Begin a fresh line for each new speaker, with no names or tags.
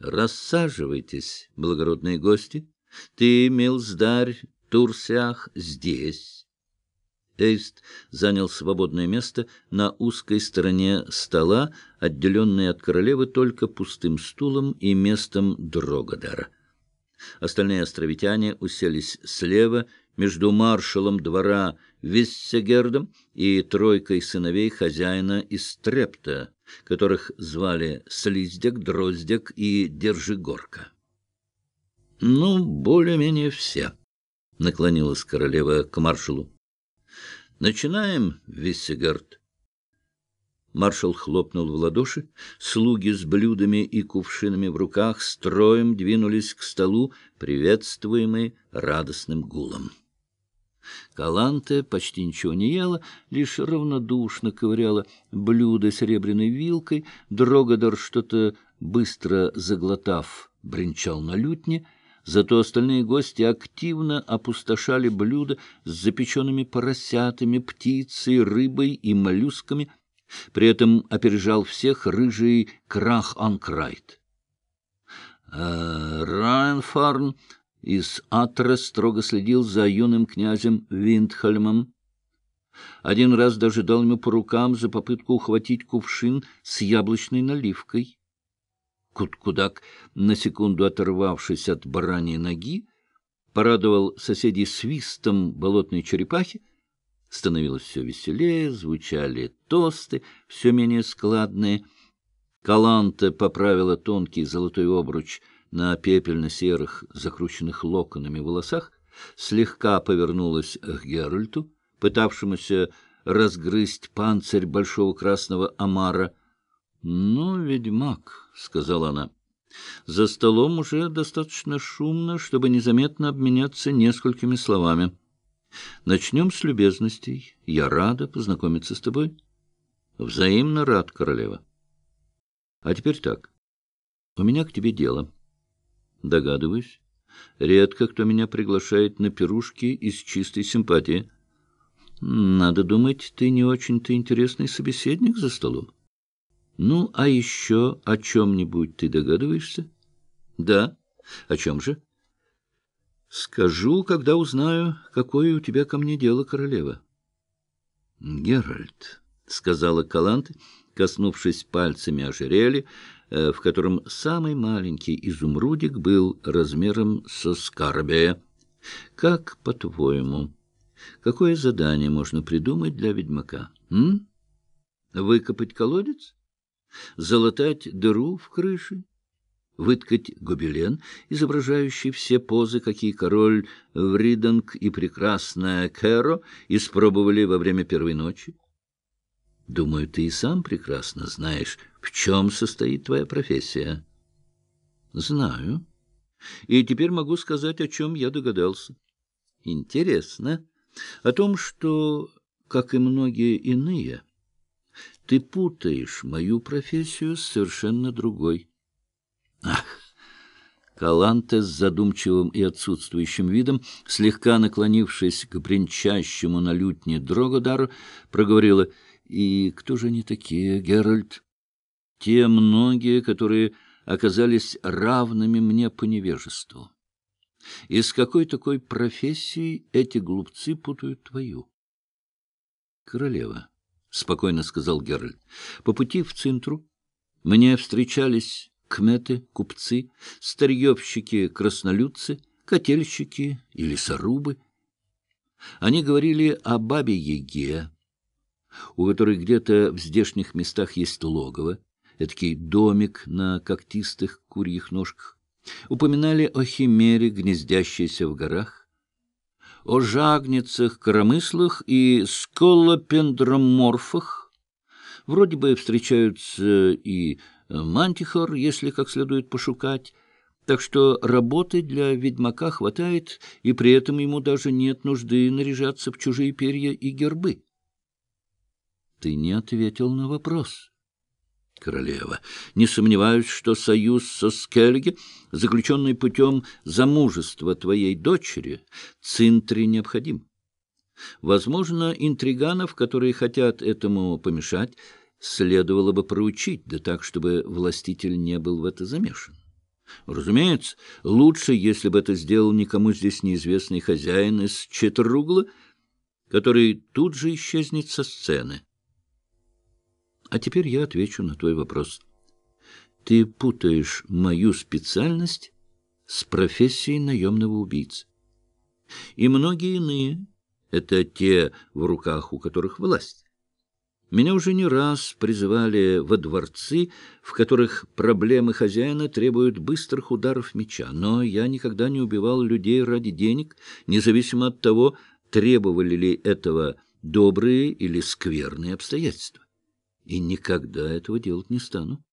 Рассаживайтесь, благородные гости. Ты, милздарь, Турсях, здесь. Эйст занял свободное место на узкой стороне стола, отделенной от королевы только пустым стулом и местом Дрогодара. Остальные островитяне уселись слева, между маршалом двора Виссегердом и тройкой сыновей хозяина из Трепта, которых звали Слиздек, Дроздек и Держигорка. — Ну, более-менее все, — наклонилась королева к маршалу. — Начинаем, Виссегард. Маршал хлопнул в ладоши, слуги с блюдами и кувшинами в руках строем двинулись к столу, приветствуемые радостным гулом. Каланте почти ничего не ела, лишь равнодушно ковыряла блюдо серебряной вилкой. Дрогодор, что-то быстро заглотав, бренчал на лютне. Зато остальные гости активно опустошали блюда с запеченными поросятами, птицей, рыбой и моллюсками. При этом опережал всех рыжий крах-анкрайт. Райнфарн из Атра строго следил за юным князем Виндхальмом. Один раз даже дал ему по рукам за попытку ухватить кувшин с яблочной наливкой. Куткудак, на секунду оторвавшись от бараньей ноги, порадовал соседей свистом болотной черепахи. Становилось все веселее, звучали тосты, все менее складные. Каланта поправила тонкий золотой обруч — на пепельно-серых, закрученных локонами волосах, слегка повернулась к Геральту, пытавшемуся разгрызть панцирь большого красного омара. — Ну, ведьмак, — сказала она, — за столом уже достаточно шумно, чтобы незаметно обменяться несколькими словами. Начнем с любезностей. Я рада познакомиться с тобой. Взаимно рад, королева. А теперь так. У меня к тебе дело. — Догадываюсь. Редко кто меня приглашает на пирушки из чистой симпатии. Надо думать, ты не очень-то интересный собеседник за столом. Ну, а еще о чем-нибудь ты догадываешься? Да. О чем же? Скажу, когда узнаю, какое у тебя ко мне дело, королева. Геральт, — сказала Калант, коснувшись пальцами ожерелья, в котором самый маленький изумрудик был размером со скарбия. Как, по-твоему, какое задание можно придумать для ведьмака? М? Выкопать колодец? Залатать дыру в крыше? Выткать гобелен, изображающий все позы, какие король Вридинг и прекрасная Кэро испробовали во время первой ночи? Думаю, ты и сам прекрасно знаешь, в чем состоит твоя профессия. Знаю. И теперь могу сказать, о чем я догадался. Интересно. О том, что, как и многие иные, ты путаешь мою профессию с совершенно другой. Ах! Каланте с задумчивым и отсутствующим видом, слегка наклонившись к бренчащему на лютне Дрогодару, проговорила — и кто же они такие, Геральт? Те многие, которые оказались равными мне по невежеству. Из какой такой профессии эти глупцы путают твою? Королева, — спокойно сказал Геральт, — по пути в Цинтру мне встречались кметы, купцы, старьевщики-краснолюдцы, котельщики и лесорубы. Они говорили о бабе-яге, у которой где-то в здешних местах есть логово, эдакий домик на когтистых курьих ножках. Упоминали о химере, гнездящейся в горах, о жагницах, коромыслах и сколопендроморфах. Вроде бы встречаются и мантихор, если как следует пошукать, так что работы для ведьмака хватает, и при этом ему даже нет нужды наряжаться в чужие перья и гербы. Ты не ответил на вопрос. Королева, не сомневаюсь, что союз со Скельге, заключенный путем замужества твоей дочери, Цинтре необходим. Возможно, интриганов, которые хотят этому помешать, следовало бы проучить, да так, чтобы властитель не был в это замешан. Разумеется, лучше, если бы это сделал никому здесь неизвестный хозяин из Четругла, который тут же исчезнет со сцены. А теперь я отвечу на твой вопрос. Ты путаешь мою специальность с профессией наемного убийцы. И многие иные — это те, в руках у которых власть. Меня уже не раз призывали во дворцы, в которых проблемы хозяина требуют быстрых ударов меча, но я никогда не убивал людей ради денег, независимо от того, требовали ли этого добрые или скверные обстоятельства. И никогда этого делать не стану.